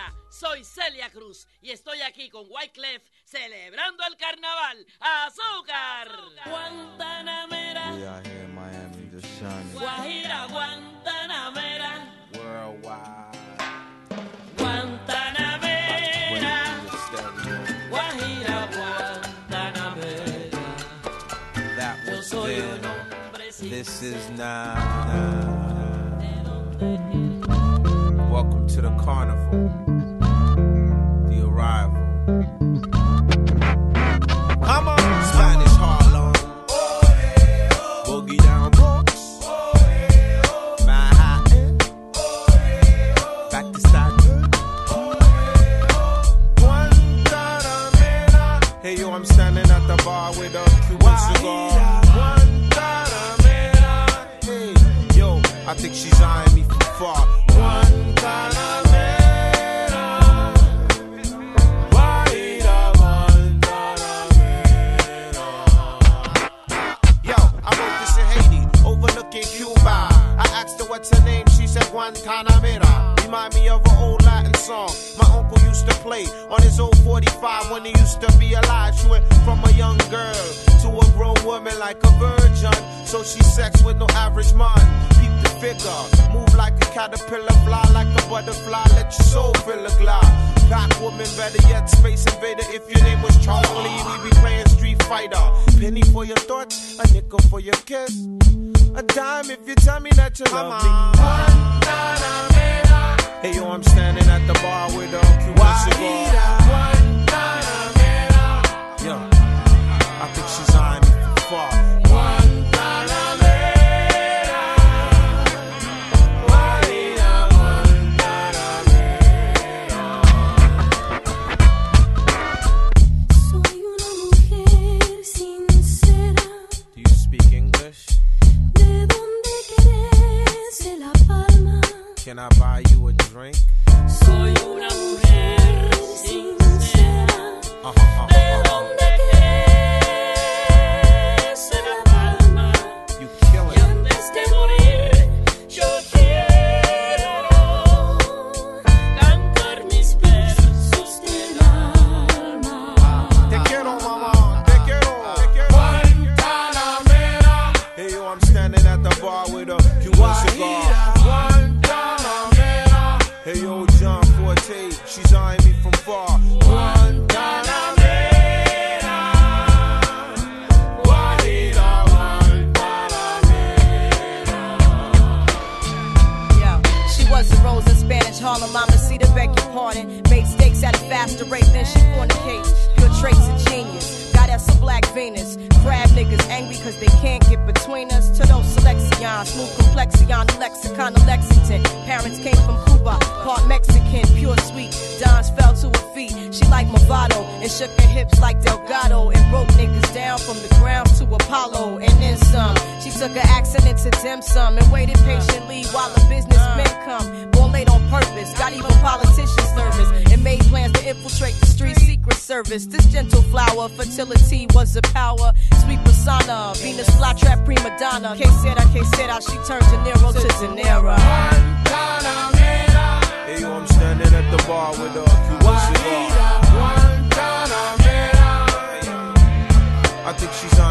Hola, soy Celia Cruz y estoy aquí con Wyclef celebrando el carnaval. ¡Azúcar! Guantanamera. Here in Miami just shining. Guajira, Guantanamera. Worldwide. Guantanamera. Guajira, Guantanamera. That Yo was soy un then. hombre sin This is now. Welcome to the carnival. Think she's eyeing me from far. Asked her what's her name, she said Guantanamera. Remind me of an old Latin song my uncle play on his old 45 when he used to be alive. She went from a young girl to a grown woman like a virgin. So she sex with no average man. Keep the figure, move like a caterpillar, fly like a butterfly, let your soul fill a glide. Black woman, better yet, space invader. If your name was Charlie, we be playing Street Fighter. Penny for your thoughts, a nickel for your kiss. A dime if you tell me that you love me. Hey yo, I'm standing at the bar with a Cuban cigar. Yo, I think she's eyeing me from far. Soy una mujer sincera, Do you speak English? de donde crece la palma. Can I buy you a drink? Hey yo, John Forte, she's eyeing me from far. Spanish Harlem. Mama see the beg your pardon. Made stakes at a faster rate than she fornicates. Pure traits of genius. Us a black Venus. Crab niggas angry cause they can't get between us. To those selections, smooth complexion, lexicon of Lexington. Parents came from Cuba, part Mexican, pure sweet. Dons fell to her feet. She like Movado and shook her hips like Delgado and broke niggas down from the ground to Apollo and then some. She took her accident to dim sum and waited patiently while the businessmen come. Born late on purpose, got even politicians nervous and made plans to infiltrate the street secret service. This gentle flower, fertility was a power. Sweet persona, Venus flytrap prima donna. Que sera, que sera, she turned De Niro to De Niro. Hey yo, I'm standing at the bar with a Cuban cigar. I think she's eyeing